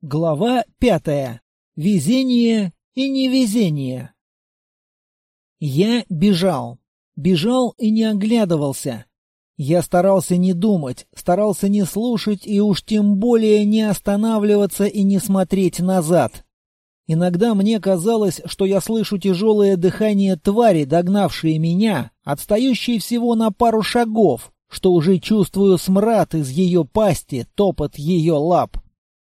Глава пятая. Везение и невезение. Я бежал. Бежал и не оглядывался. Я старался не думать, старался не слушать и уж тем более не останавливаться и не смотреть назад. Иногда мне казалось, что я слышу тяжелое дыхание твари, догнавшей меня, отстающей всего на пару шагов, что уже чувствую смрад из ее пасти, топот ее лап.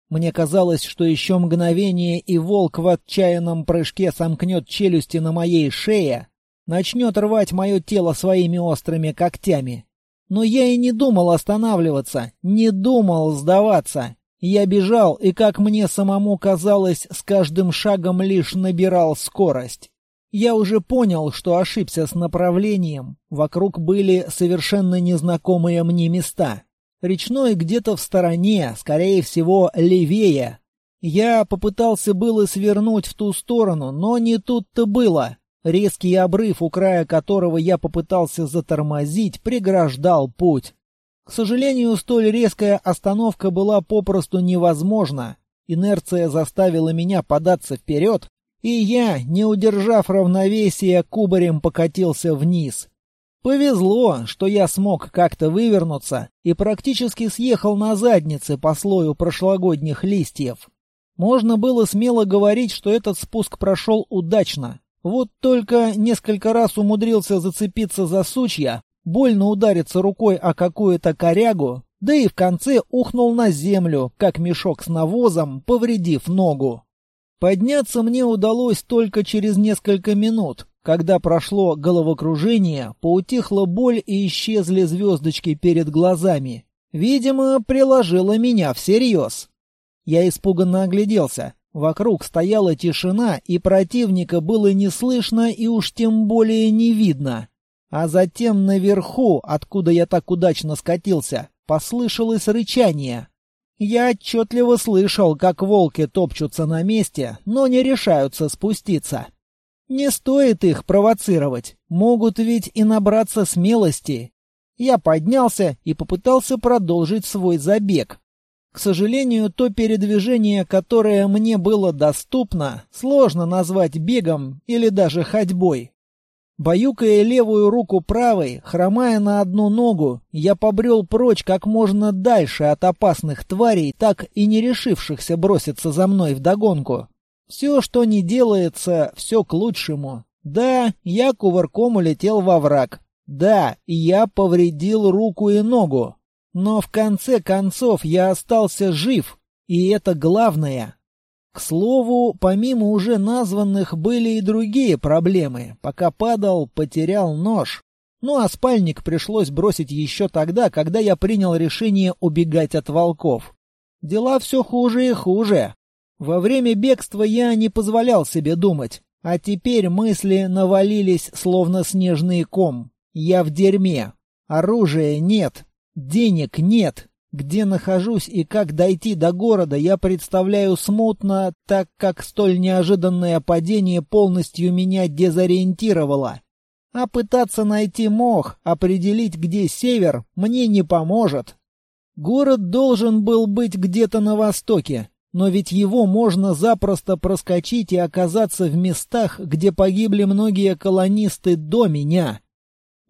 Мне казалось, что еще мгновение, и волк в отчаянном прыжке сомкнет челюсти на моей шее, начнет рвать мое тело своими острыми когтями. Но я и не думал останавливаться, не думал сдаваться. Я бежал, и, как мне самому казалось, с каждым шагом лишь набирал скорость. Я уже понял, что ошибся с направлением. Вокруг были совершенно незнакомые мне места. Речной где-то в стороне, скорее всего, левее. Я попытался было свернуть в ту сторону, но не тут-то было. Резкий обрыв, у края которого я попытался затормозить, преграждал путь. К сожалению, столь резкая остановка была попросту невозможна. Инерция заставила меня податься вперед, и я, не удержав равновесия, кубарем покатился вниз. Повезло, что я смог как-то вывернуться и практически съехал на заднице по слою прошлогодних листьев. Можно было смело говорить, что этот спуск прошел удачно. Вот только несколько раз умудрился зацепиться за сучья, больно удариться рукой о какую-то корягу, да и в конце ухнул на землю, как мешок с навозом, повредив ногу. Подняться мне удалось только через несколько минут, когда прошло головокружение, поутихла боль и исчезли звездочки перед глазами. Видимо, приложила меня всерьез. Я испуганно огляделся. Вокруг стояла тишина, и противника было не слышно и уж тем более не видно. А затем наверху, откуда я так удачно скатился, послышалось рычание. Я отчетливо слышал, как волки топчутся на месте, но не решаются спуститься. Не стоит их провоцировать, могут ведь и набраться смелости. Я поднялся и попытался продолжить свой забег. К сожалению, то передвижение, которое мне было доступно, сложно назвать бегом или даже ходьбой. Баюкая левую руку правой, хромая на одну ногу, я побрел прочь как можно дальше от опасных тварей, так и не решившихся броситься за мной вдогонку. Все, что не делается, все к лучшему. Да, я кувырком улетел во враг. Да, я повредил руку и ногу. Но в конце концов я остался жив, и это главное. К слову, помимо уже названных были и другие проблемы. Пока падал, потерял нож. Ну а спальник пришлось бросить еще тогда, когда я принял решение убегать от волков. Дела все хуже и хуже. Во время бегства я не позволял себе думать, а теперь мысли навалились словно снежный ком. Я в дерьме. Оружия нет. Денег нет. Где нахожусь и как дойти до города, я представляю смутно, так как столь неожиданное падение полностью меня дезориентировало. А пытаться найти мох, определить, где север, мне не поможет. Город должен был быть где-то на востоке, но ведь его можно запросто проскочить и оказаться в местах, где погибли многие колонисты до меня.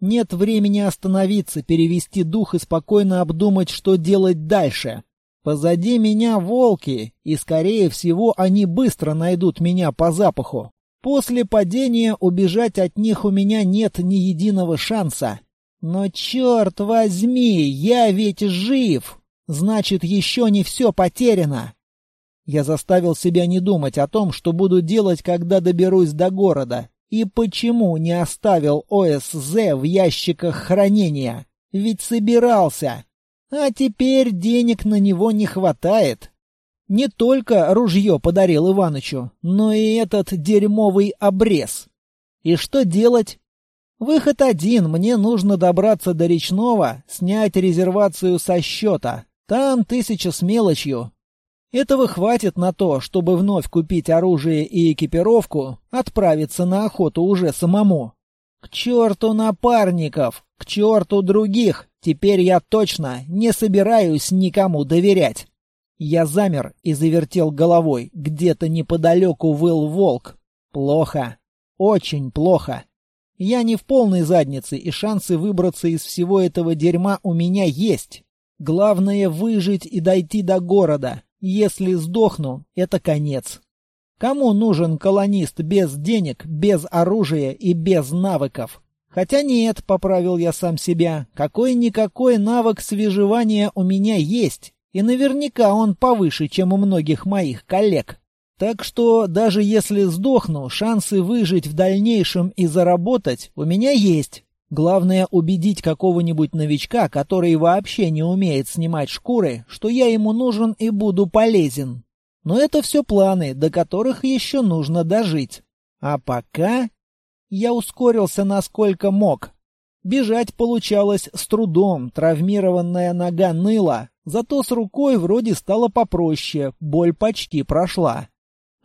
Нет времени остановиться, перевести дух и спокойно обдумать, что делать дальше. Позади меня волки, и, скорее всего, они быстро найдут меня по запаху. После падения убежать от них у меня нет ни единого шанса. Но черт возьми, я ведь жив! Значит, еще не все потеряно. Я заставил себя не думать о том, что буду делать, когда доберусь до города. И почему не оставил ОСЗ в ящиках хранения? Ведь собирался. А теперь денег на него не хватает. Не только ружье подарил Иванычу, но и этот дерьмовый обрез. И что делать? Выход один. Мне нужно добраться до речного, снять резервацию со счета. Там тысяча с мелочью. Этого хватит на то, чтобы вновь купить оружие и экипировку, отправиться на охоту уже самому. К черту напарников, к черту других, теперь я точно не собираюсь никому доверять. Я замер и завертел головой. Где-то неподалеку выл волк. Плохо. Очень плохо. Я не в полной заднице, и шансы выбраться из всего этого дерьма у меня есть. Главное выжить и дойти до города. Если сдохну, это конец. Кому нужен колонист без денег, без оружия и без навыков? Хотя нет, поправил я сам себя, какой-никакой навык свежевания у меня есть, и наверняка он повыше, чем у многих моих коллег. Так что даже если сдохну, шансы выжить в дальнейшем и заработать у меня есть. Главное убедить какого-нибудь новичка, который вообще не умеет снимать шкуры, что я ему нужен и буду полезен. Но это все планы, до которых еще нужно дожить. А пока я ускорился насколько мог. Бежать получалось с трудом, травмированная нога ныла, зато с рукой вроде стало попроще, боль почти прошла.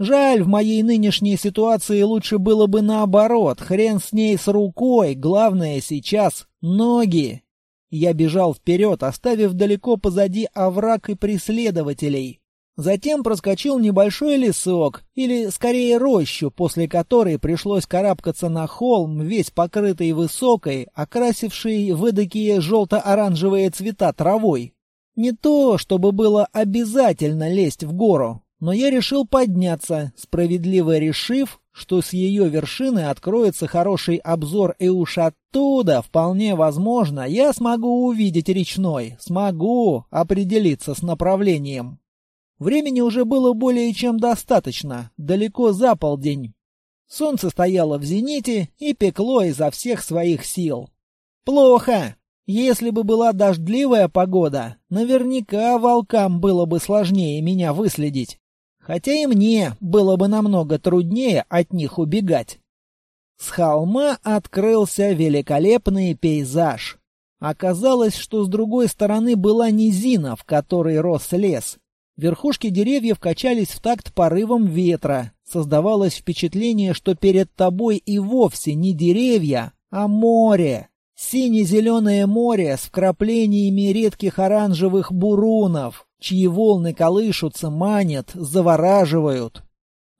Жаль, в моей нынешней ситуации лучше было бы наоборот, хрен с ней с рукой, главное сейчас — ноги. Я бежал вперед, оставив далеко позади овраг и преследователей. Затем проскочил небольшой лесок, или скорее рощу, после которой пришлось карабкаться на холм, весь покрытый высокой, окрасившей в эдакие желто-оранжевые цвета травой. Не то, чтобы было обязательно лезть в гору, но я решил подняться, справедливо решив, что с ее вершины откроется хороший обзор, и уж оттуда, вполне возможно, я смогу увидеть речной, смогу определиться с направлением. Времени уже было более чем достаточно, далеко за полдень. Солнце стояло в зените и пекло изо всех своих сил. Плохо. Если бы была дождливая погода, наверняка волкам было бы сложнее меня выследить. Хотя и мне было бы намного труднее от них убегать. С холма открылся великолепный пейзаж. Оказалось, что с другой стороны была низина, в которой рос лес. Верхушки деревьев качались в такт порывом ветра. Создавалось впечатление, что перед тобой и вовсе не деревья, а море. Сине-зеленое море с вкраплениями редких оранжевых бурунов чьи волны колышутся, манят, завораживают.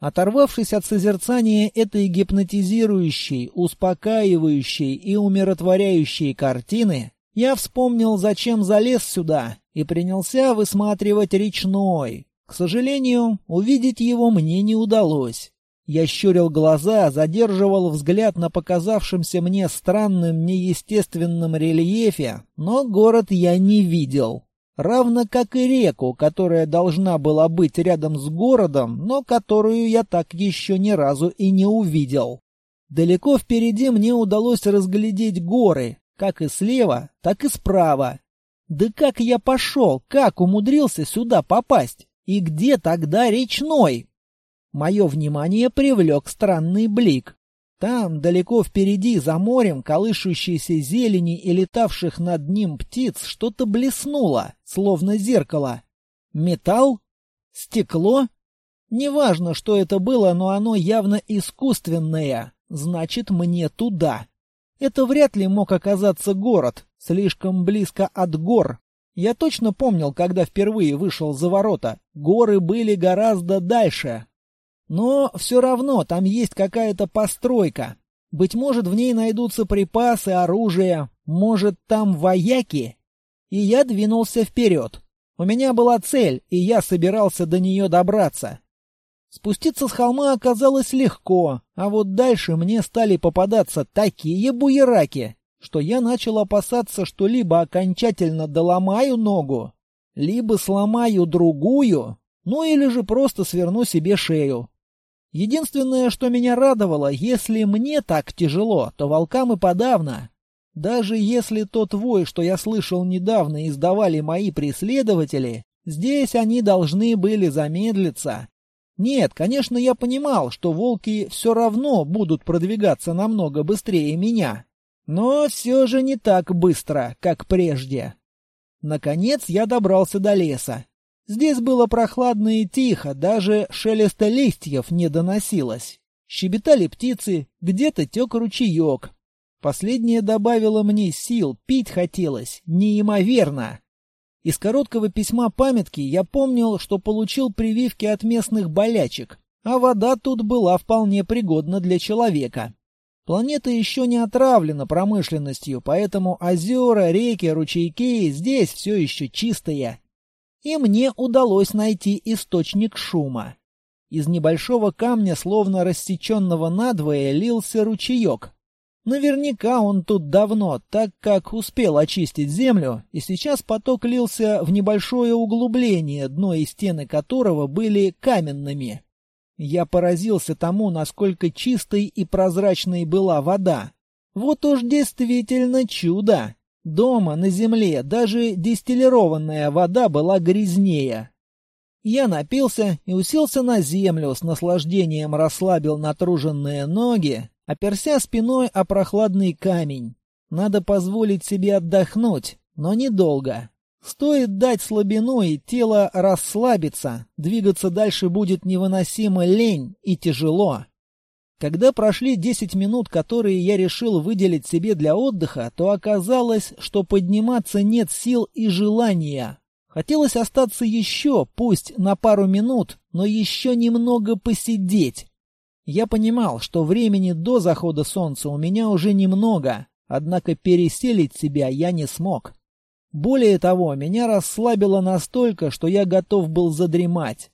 Оторвавшись от созерцания этой гипнотизирующей, успокаивающей и умиротворяющей картины, я вспомнил, зачем залез сюда, и принялся высматривать речной. К сожалению, увидеть его мне не удалось. Я щурил глаза, задерживал взгляд на показавшемся мне странным неестественном рельефе, но город я не видел равно как и реку, которая должна была быть рядом с городом, но которую я так еще ни разу и не увидел. Далеко впереди мне удалось разглядеть горы, как и слева, так и справа. Да как я пошел, как умудрился сюда попасть? И где тогда речной? Мое внимание привлек странный блик. Там, далеко впереди, за морем, колышущейся зелени и летавших над ним птиц, что-то блеснуло, словно зеркало. Металл? Стекло? Неважно, что это было, но оно явно искусственное. Значит, мне туда. Это вряд ли мог оказаться город, слишком близко от гор. Я точно помнил, когда впервые вышел за ворота. Горы были гораздо дальше, но все равно там есть какая-то постройка. Быть может, в ней найдутся припасы, оружие, может, там вояки. И я двинулся вперед. У меня была цель, и я собирался до нее добраться. Спуститься с холма оказалось легко, а вот дальше мне стали попадаться такие буераки, что я начал опасаться, что либо окончательно доломаю ногу, либо сломаю другую, ну или же просто сверну себе шею. Единственное, что меня радовало, если мне так тяжело, то волкам и подавно. Даже если тот вой, что я слышал недавно, издавали мои преследователи, здесь они должны были замедлиться. Нет, конечно, я понимал, что волки все равно будут продвигаться намного быстрее меня. Но все же не так быстро, как прежде. Наконец я добрался до леса. Здесь было прохладно и тихо, даже шелеста листьев не доносилось. Щебетали птицы, где-то тек ручеек. Последнее добавило мне сил, пить хотелось, неимоверно. Из короткого письма памятки я помнил, что получил прививки от местных болячек, а вода тут была вполне пригодна для человека. Планета еще не отравлена промышленностью, поэтому озера, реки, ручейки здесь все еще чистые. И мне удалось найти источник шума. Из небольшого камня, словно рассеченного надвое, лился ручеек. Наверняка он тут давно, так как успел очистить землю, и сейчас поток лился в небольшое углубление, дно и стены которого были каменными. Я поразился тому, насколько чистой и прозрачной была вода. Вот уж действительно чудо! Дома, на земле, даже дистиллированная вода была грязнее. Я напился и уселся на землю, с наслаждением расслабил натруженные ноги, оперся спиной о прохладный камень. Надо позволить себе отдохнуть, но недолго. Стоит дать слабину, и тело расслабится, двигаться дальше будет невыносимо лень и тяжело. Когда прошли 10 минут, которые я решил выделить себе для отдыха, то оказалось, что подниматься нет сил и желания. Хотелось остаться еще, пусть на пару минут, но еще немного посидеть. Я понимал, что времени до захода солнца у меня уже немного, однако переселить себя я не смог. Более того, меня расслабило настолько, что я готов был задремать.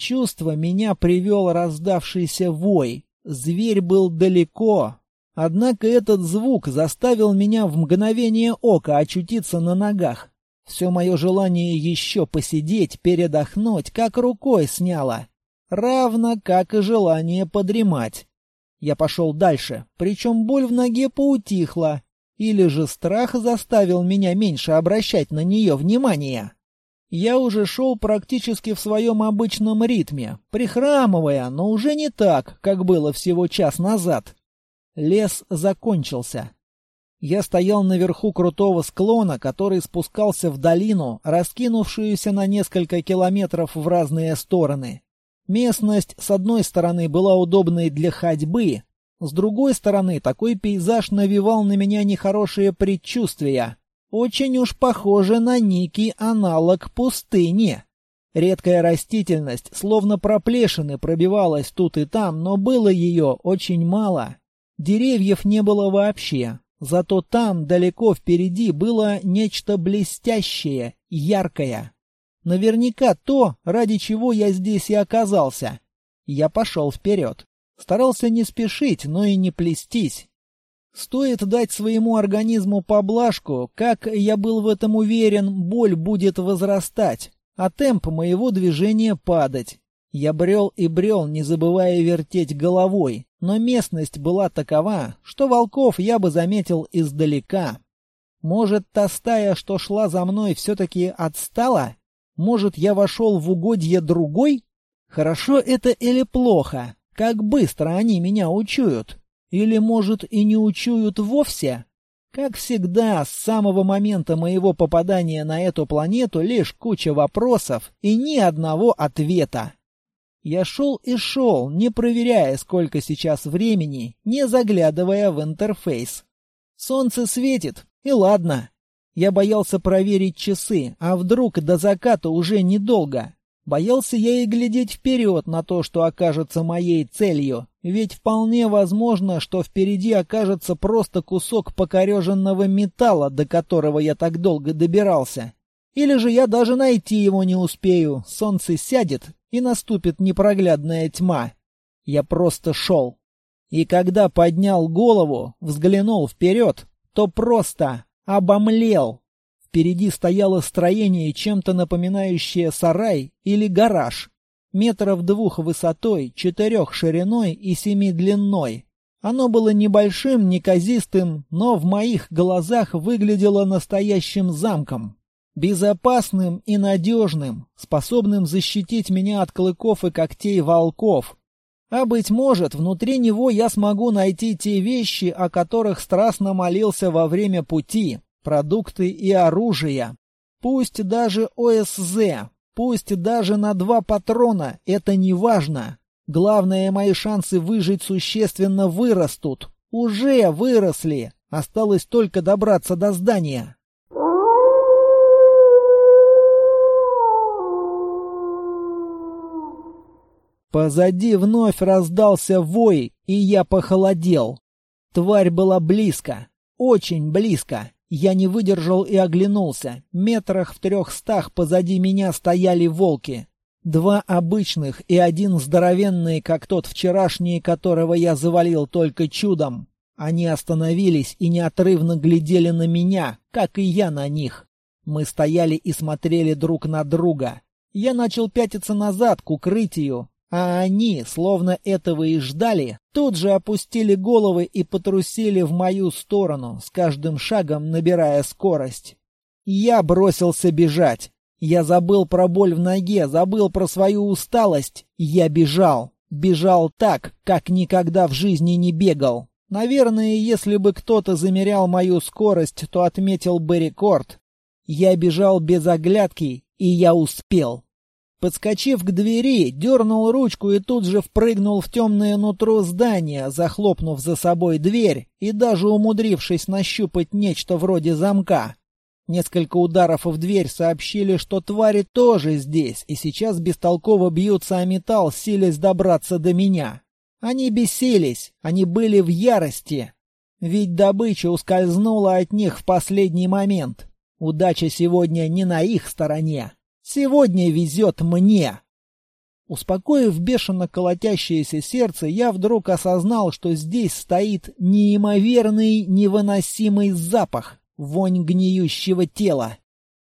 Чувство меня привел раздавшийся вой. Зверь был далеко. Однако этот звук заставил меня в мгновение ока очутиться на ногах. Все мое желание еще посидеть, передохнуть, как рукой сняло. Равно как и желание подремать. Я пошел дальше, причем боль в ноге поутихла. Или же страх заставил меня меньше обращать на нее внимание. Я уже шел практически в своем обычном ритме, прихрамывая, но уже не так, как было всего час назад. Лес закончился. Я стоял наверху крутого склона, который спускался в долину, раскинувшуюся на несколько километров в разные стороны. Местность с одной стороны была удобной для ходьбы, с другой стороны такой пейзаж навевал на меня нехорошие предчувствия. Очень уж похоже на некий аналог пустыни. Редкая растительность, словно проплешины, пробивалась тут и там, но было ее очень мало. Деревьев не было вообще, зато там, далеко впереди, было нечто блестящее, яркое. Наверняка то, ради чего я здесь и оказался. Я пошел вперед. Старался не спешить, но и не плестись. Стоит дать своему организму поблажку, как я был в этом уверен, боль будет возрастать, а темп моего движения падать. Я брел и брел, не забывая вертеть головой, но местность была такова, что волков я бы заметил издалека. Может, та стая, что шла за мной, все-таки отстала? Может, я вошел в угодье другой? Хорошо это или плохо? Как быстро они меня учуют? Или, может, и не учуют вовсе? Как всегда, с самого момента моего попадания на эту планету лишь куча вопросов и ни одного ответа. Я шел и шел, не проверяя, сколько сейчас времени, не заглядывая в интерфейс. Солнце светит, и ладно. Я боялся проверить часы, а вдруг до заката уже недолго. Боялся я и глядеть вперед на то, что окажется моей целью, ведь вполне возможно, что впереди окажется просто кусок покореженного металла, до которого я так долго добирался. Или же я даже найти его не успею, солнце сядет и наступит непроглядная тьма. Я просто шел. И когда поднял голову, взглянул вперед, то просто обомлел. Впереди стояло строение, чем-то напоминающее сарай или гараж. Метров двух высотой, четырех шириной и семи длиной. Оно было небольшим, неказистым, но в моих глазах выглядело настоящим замком. Безопасным и надежным, способным защитить меня от клыков и когтей волков. А быть может, внутри него я смогу найти те вещи, о которых страстно молился во время пути, продукты и оружие. Пусть даже ОСЗ, пусть даже на два патрона, это не важно. Главное, мои шансы выжить существенно вырастут. Уже выросли. Осталось только добраться до здания. Позади вновь раздался вой, и я похолодел. Тварь была близко, очень близко. Я не выдержал и оглянулся. Метрах в трехстах позади меня стояли волки. Два обычных и один здоровенный, как тот вчерашний, которого я завалил только чудом. Они остановились и неотрывно глядели на меня, как и я на них. Мы стояли и смотрели друг на друга. Я начал пятиться назад к укрытию, а они, словно этого и ждали, тут же опустили головы и потрусили в мою сторону, с каждым шагом набирая скорость. Я бросился бежать. Я забыл про боль в ноге, забыл про свою усталость. Я бежал. Бежал так, как никогда в жизни не бегал. Наверное, если бы кто-то замерял мою скорость, то отметил бы рекорд. Я бежал без оглядки, и я успел. Подскочив к двери, дернул ручку и тут же впрыгнул в темное нутро здания, захлопнув за собой дверь и даже умудрившись нащупать нечто вроде замка. Несколько ударов в дверь сообщили, что твари тоже здесь, и сейчас бестолково бьются о металл, силясь добраться до меня. Они бесились, они были в ярости. Ведь добыча ускользнула от них в последний момент. Удача сегодня не на их стороне. Сегодня везет мне. Успокоив бешено колотящееся сердце, я вдруг осознал, что здесь стоит неимоверный, невыносимый запах, вонь гниющего тела.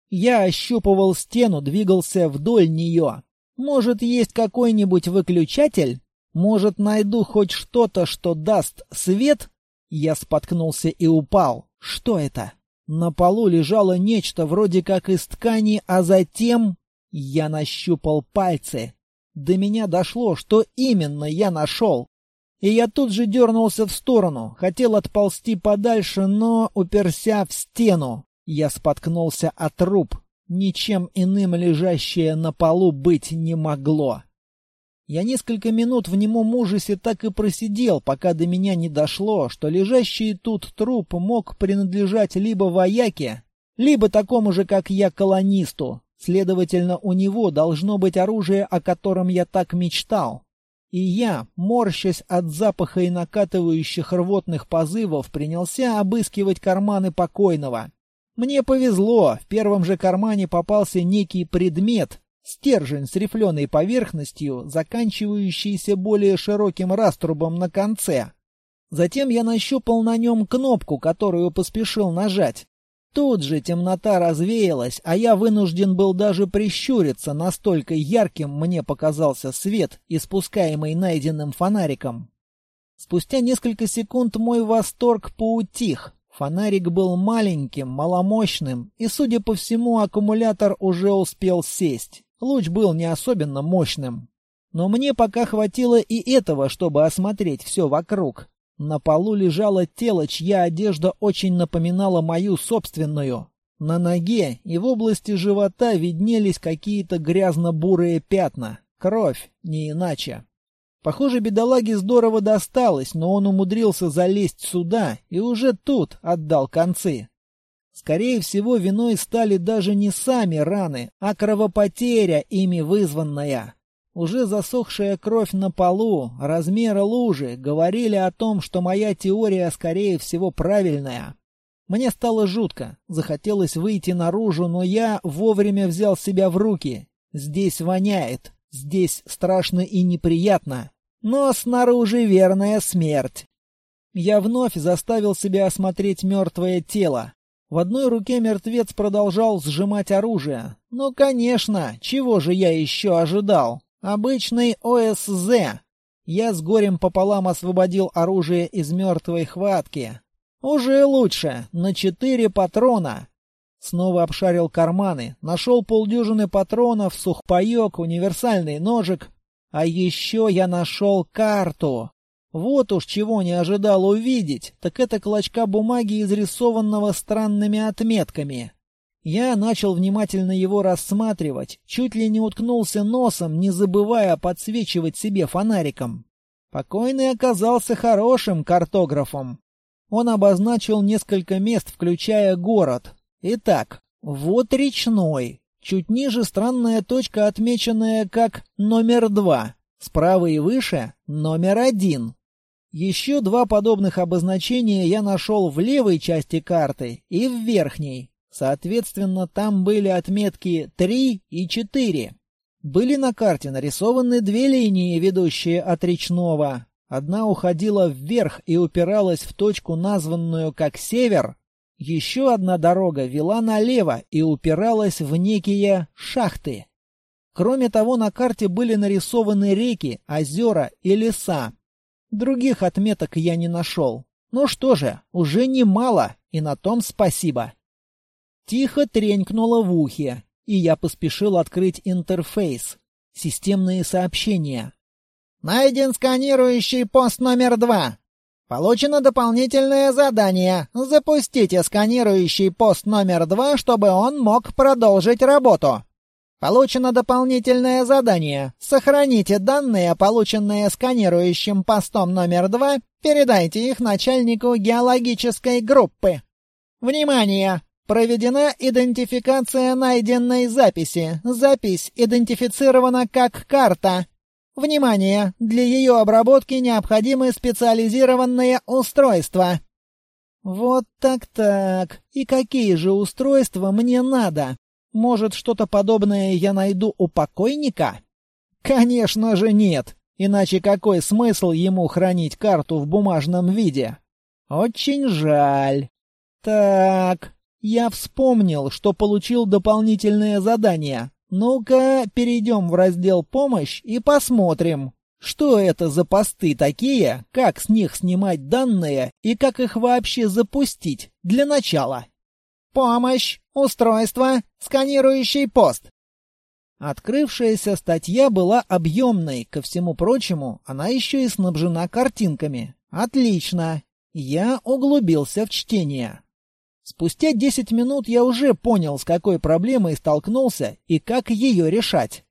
Я ощупывал стену, двигался вдоль нее. Может, есть какой-нибудь выключатель? Может, найду хоть что-то, что даст свет? Я споткнулся и упал. Что это? На полу лежало нечто вроде как из ткани, а затем я нащупал пальцы. До меня дошло, что именно я нашел. И я тут же дернулся в сторону, хотел отползти подальше, но уперся в стену. Я споткнулся от труп. Ничем иным лежащее на полу быть не могло. Я несколько минут в немом ужасе так и просидел, пока до меня не дошло, что лежащий тут труп мог принадлежать либо вояке, либо такому же, как я, колонисту. Следовательно, у него должно быть оружие, о котором я так мечтал. И я, морщась от запаха и накатывающих рвотных позывов, принялся обыскивать карманы покойного. Мне повезло, в первом же кармане попался некий предмет, Стержень с рифленой поверхностью, заканчивающийся более широким раструбом на конце. Затем я нащупал на нем кнопку, которую поспешил нажать. Тут же темнота развеялась, а я вынужден был даже прищуриться, настолько ярким мне показался свет, испускаемый найденным фонариком. Спустя несколько секунд мой восторг поутих. Фонарик был маленьким, маломощным, и, судя по всему, аккумулятор уже успел сесть. Луч был не особенно мощным. Но мне пока хватило и этого, чтобы осмотреть все вокруг. На полу лежало тело, чья одежда очень напоминала мою собственную. На ноге и в области живота виднелись какие-то грязно-бурые пятна. Кровь, не иначе. Похоже, бедолаге здорово досталось, но он умудрился залезть сюда и уже тут отдал концы. Скорее всего, виной стали даже не сами раны, а кровопотеря, ими вызванная. Уже засохшая кровь на полу, размера лужи, говорили о том, что моя теория, скорее всего, правильная. Мне стало жутко, захотелось выйти наружу, но я вовремя взял себя в руки. Здесь воняет, здесь страшно и неприятно, но снаружи верная смерть. Я вновь заставил себя осмотреть мертвое тело. В одной руке мертвец продолжал сжимать оружие. Ну, конечно, чего же я еще ожидал? Обычный ОСЗ. Я с горем пополам освободил оружие из мертвой хватки. Уже лучше, на четыре патрона. Снова обшарил карманы, нашел полдюжины патронов, сухпайок, универсальный ножик. А еще я нашел карту. Вот уж чего не ожидал увидеть, так это клочка бумаги, изрисованного странными отметками. Я начал внимательно его рассматривать, чуть ли не уткнулся носом, не забывая подсвечивать себе фонариком. Покойный оказался хорошим картографом. Он обозначил несколько мест, включая город. Итак, вот речной. Чуть ниже странная точка, отмеченная как номер два. Справа и выше — номер один. Еще два подобных обозначения я нашел в левой части карты и в верхней. Соответственно, там были отметки 3 и 4. Были на карте нарисованы две линии, ведущие от речного. Одна уходила вверх и упиралась в точку, названную как север. Еще одна дорога вела налево и упиралась в некие шахты. Кроме того, на карте были нарисованы реки, озера и леса. Других отметок я не нашел. Ну что же, уже немало, и на том спасибо. Тихо тренькнуло в ухе и я поспешил открыть интерфейс. Системные сообщения. «Найден сканирующий пост номер два. Получено дополнительное задание. Запустите сканирующий пост номер два, чтобы он мог продолжить работу. Получено дополнительное задание. Сохраните данные, полученные сканирующим постом номер два, передайте их начальнику геологической группы. Внимание! Проведена идентификация найденной записи. Запись идентифицирована как карта. Внимание! Для ее обработки необходимы специализированные устройства. Вот так-так. И какие же устройства мне надо? Может, что-то подобное я найду у покойника? Конечно же нет. Иначе какой смысл ему хранить карту в бумажном виде? Очень жаль. Так, я вспомнил, что получил дополнительное задание. Ну-ка, перейдем в раздел «Помощь» и посмотрим, что это за посты такие, как с них снимать данные и как их вообще запустить для начала. «Помощь! Устройство! Сканирующий пост!» Открывшаяся статья была объемной, ко всему прочему, она еще и снабжена картинками. Отлично! Я углубился в чтение. Спустя 10 минут я уже понял, с какой проблемой столкнулся и как ее решать.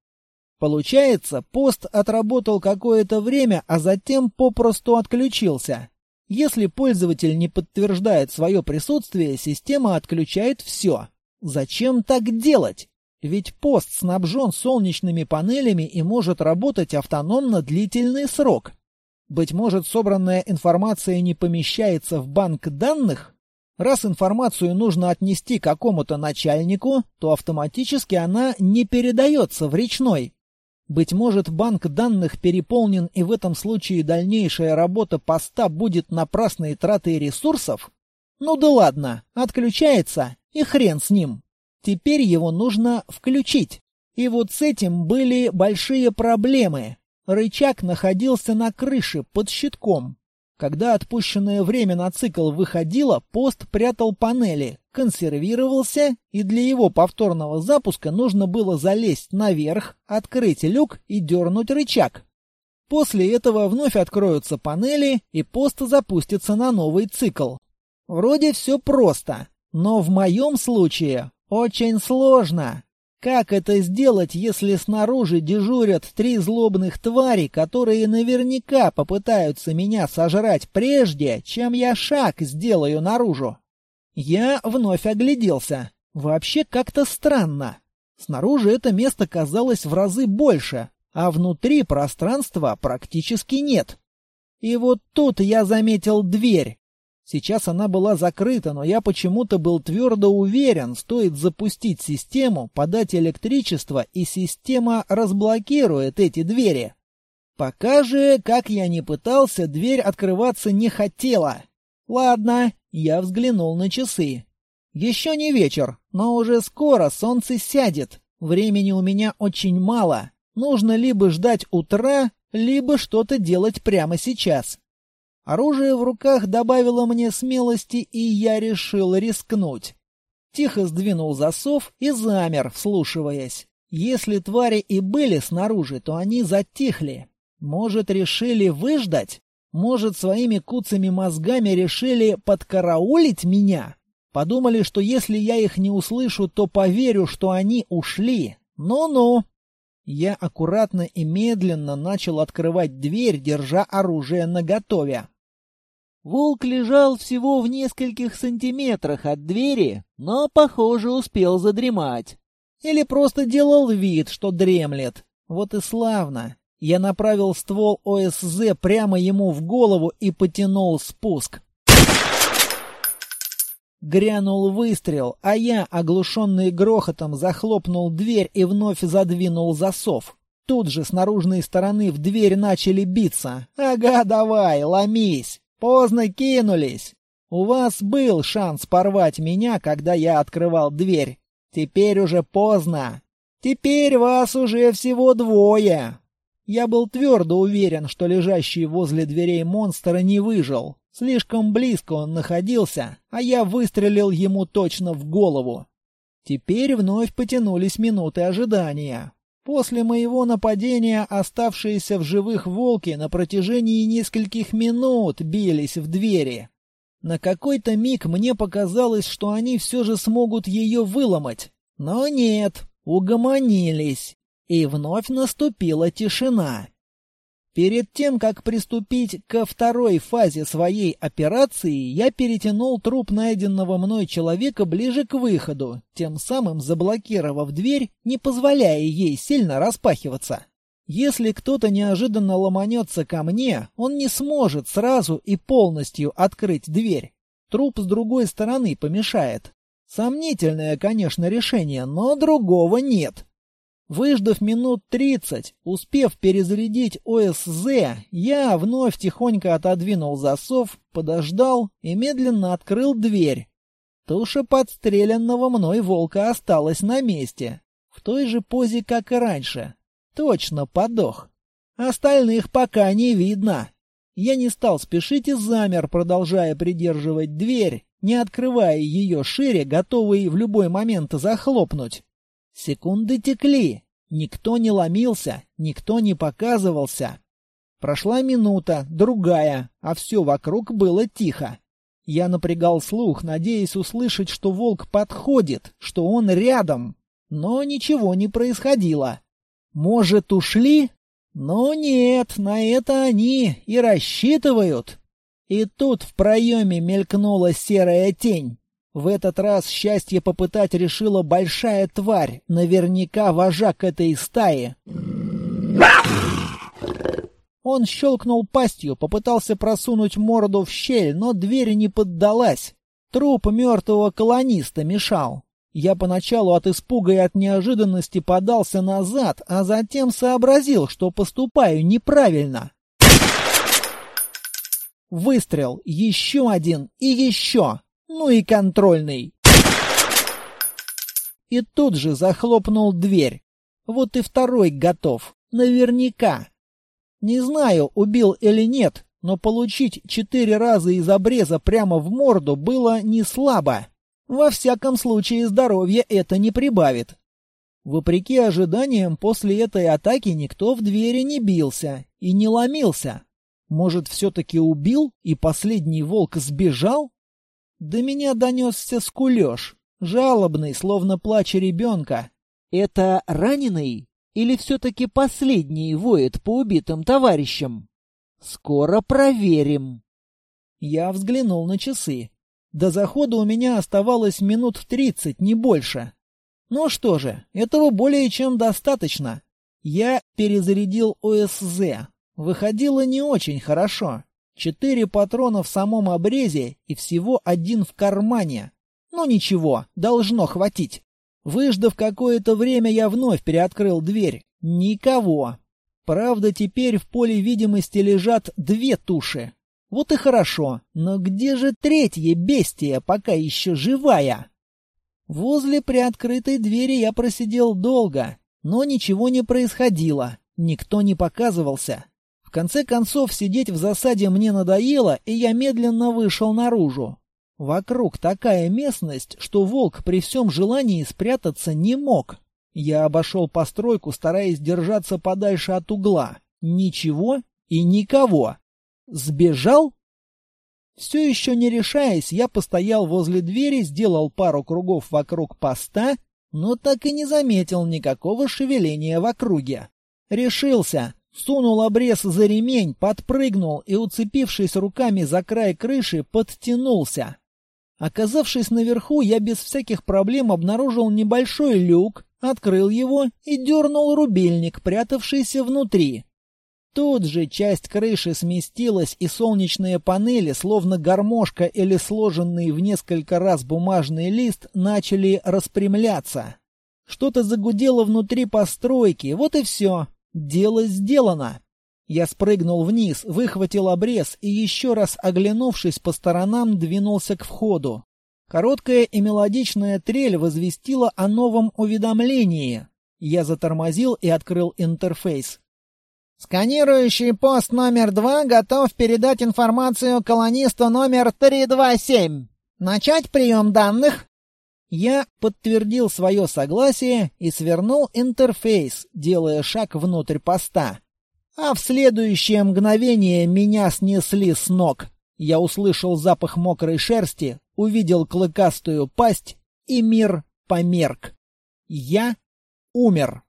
Получается, пост отработал какое-то время, а затем попросту отключился. Если пользователь не подтверждает свое присутствие, система отключает все. Зачем так делать? Ведь пост снабжен солнечными панелями и может работать автономно длительный срок. Быть может, собранная информация не помещается в банк данных? Раз информацию нужно отнести какому-то начальнику, то автоматически она не передается в речной. Быть может, банк данных переполнен, и в этом случае дальнейшая работа поста будет напрасной тратой ресурсов? Ну да ладно, отключается, и хрен с ним. Теперь его нужно включить. И вот с этим были большие проблемы. Рычаг находился на крыше под щитком. Когда отпущенное время на цикл выходило, пост прятал панели, консервировался, и для его повторного запуска нужно было залезть наверх, открыть люк и дернуть рычаг. После этого вновь откроются панели, и пост запустится на новый цикл. Вроде все просто, но в моем случае очень сложно. Как это сделать, если снаружи дежурят три злобных твари, которые наверняка попытаются меня сожрать прежде, чем я шаг сделаю наружу? Я вновь огляделся. Вообще как-то странно. Снаружи это место казалось в разы больше, а внутри пространства практически нет. И вот тут я заметил дверь. Сейчас она была закрыта, но я почему-то был твердо уверен, стоит запустить систему, подать электричество, и система разблокирует эти двери. Пока же, как я ни пытался, дверь открываться не хотела. Ладно, я взглянул на часы. Еще не вечер, но уже скоро солнце сядет. Времени у меня очень мало. Нужно либо ждать утра, либо что-то делать прямо сейчас. Оружие в руках добавило мне смелости, и я решил рискнуть. Тихо сдвинул засов и замер, вслушиваясь. Если твари и были снаружи, то они затихли. Может, решили выждать? Может, своими куцами мозгами решили подкараулить меня? Подумали, что если я их не услышу, то поверю, что они ушли. Ну-ну. Я аккуратно и медленно начал открывать дверь, держа оружие наготове. Волк лежал всего в нескольких сантиметрах от двери, но, похоже, успел задремать. Или просто делал вид, что дремлет. Вот и славно. Я направил ствол ОСЗ прямо ему в голову и потянул спуск. Грянул выстрел, а я, оглушенный грохотом, захлопнул дверь и вновь задвинул засов. Тут же с наружной стороны в дверь начали биться. «Ага, давай, ломись! Поздно кинулись! У вас был шанс порвать меня, когда я открывал дверь. Теперь уже поздно. Теперь вас уже всего двое!» Я был твердо уверен, что лежащий возле дверей монстр не выжил. Слишком близко он находился, а я выстрелил ему точно в голову. Теперь вновь потянулись минуты ожидания. После моего нападения оставшиеся в живых волки на протяжении нескольких минут бились в двери. На какой-то миг мне показалось, что они все же смогут ее выломать. Но нет, угомонились. И вновь наступила тишина. Перед тем, как приступить ко второй фазе своей операции, я перетянул труп найденного мной человека ближе к выходу, тем самым заблокировав дверь, не позволяя ей сильно распахиваться. Если кто-то неожиданно ломанется ко мне, он не сможет сразу и полностью открыть дверь. Труп с другой стороны помешает. Сомнительное, конечно, решение, но другого нет. Выждав минут тридцать, успев перезарядить ОСЗ, я вновь тихонько отодвинул засов, подождал и медленно открыл дверь. Туша подстреленного мной волка осталась на месте, в той же позе, как и раньше. Точно подох. Остальных пока не видно. Я не стал спешить и замер, продолжая придерживать дверь, не открывая ее шире, готовый в любой момент захлопнуть. Секунды текли. Никто не ломился, никто не показывался. Прошла минута, другая, а все вокруг было тихо. Я напрягал слух, надеясь услышать, что волк подходит, что он рядом. Но ничего не происходило. Может, ушли? Но нет, на это они и рассчитывают. И тут в проеме мелькнула серая тень. В этот раз счастье попытать решила большая тварь, наверняка вожак этой стаи. Он щелкнул пастью, попытался просунуть морду в щель, но дверь не поддалась. Труп мертвого колониста мешал. Я поначалу от испуга и от неожиданности подался назад, а затем сообразил, что поступаю неправильно. Выстрел, еще один и еще. Ну и контрольный. И тут же захлопнул дверь. Вот и второй готов. Наверняка. Не знаю, убил или нет, но получить четыре раза из обреза прямо в морду было не слабо. Во всяком случае, здоровье это не прибавит. Вопреки ожиданиям, после этой атаки никто в двери не бился и не ломился. Может, все-таки убил, и последний волк сбежал? До меня донесся скулеж, жалобный, словно плач ребенка. Это раненый? Или все-таки последний воет по убитым товарищам? Скоро проверим. Я взглянул на часы. До захода у меня оставалось минут тридцать, не больше. Ну что же, этого более чем достаточно. Я перезарядил ОСЗ. Выходило не очень хорошо. Четыре патрона в самом обрезе и всего один в кармане. Но ничего, должно хватить. Выждав какое-то время, я вновь переоткрыл дверь. Никого. Правда, теперь в поле видимости лежат две туши. Вот и хорошо, но где же третья бестия, пока еще живая? Возле приоткрытой двери я просидел долго, но ничего не происходило, никто не показывался. Конце концов, сидеть в засаде мне надоело, и я медленно вышел наружу. Вокруг такая местность, что волк при всем желании спрятаться не мог. Я обошел постройку, стараясь держаться подальше от угла. Ничего и никого. Сбежал? Все еще не решаясь, я постоял возле двери, сделал пару кругов вокруг поста, но так и не заметил никакого шевеления в округе. Решился, сунул обрез за ремень, подпрыгнул и, уцепившись руками за край крыши, подтянулся. Оказавшись наверху, я без всяких проблем обнаружил небольшой люк, открыл его и дернул рубильник, прятавшийся внутри. Тут же часть крыши сместилась, и солнечные панели, словно гармошка или сложенный в несколько раз бумажный лист, начали распрямляться. Что-то загудело внутри постройки, вот и все. Дело сделано. Я спрыгнул вниз, выхватил обрез и еще раз оглянувшись по сторонам, двинулся к входу. Короткая и мелодичная трель возвестила о новом уведомлении. Я затормозил и открыл интерфейс. Сканирующий пост номер два готов передать информацию колонисту номер 327. Начать прием данных? Я подтвердил свое согласие и свернул интерфейс, делая шаг внутрь поста. А в следующее мгновение меня снесли с ног. Я услышал запах мокрой шерсти, увидел клыкастую пасть, и мир померк. Я умер.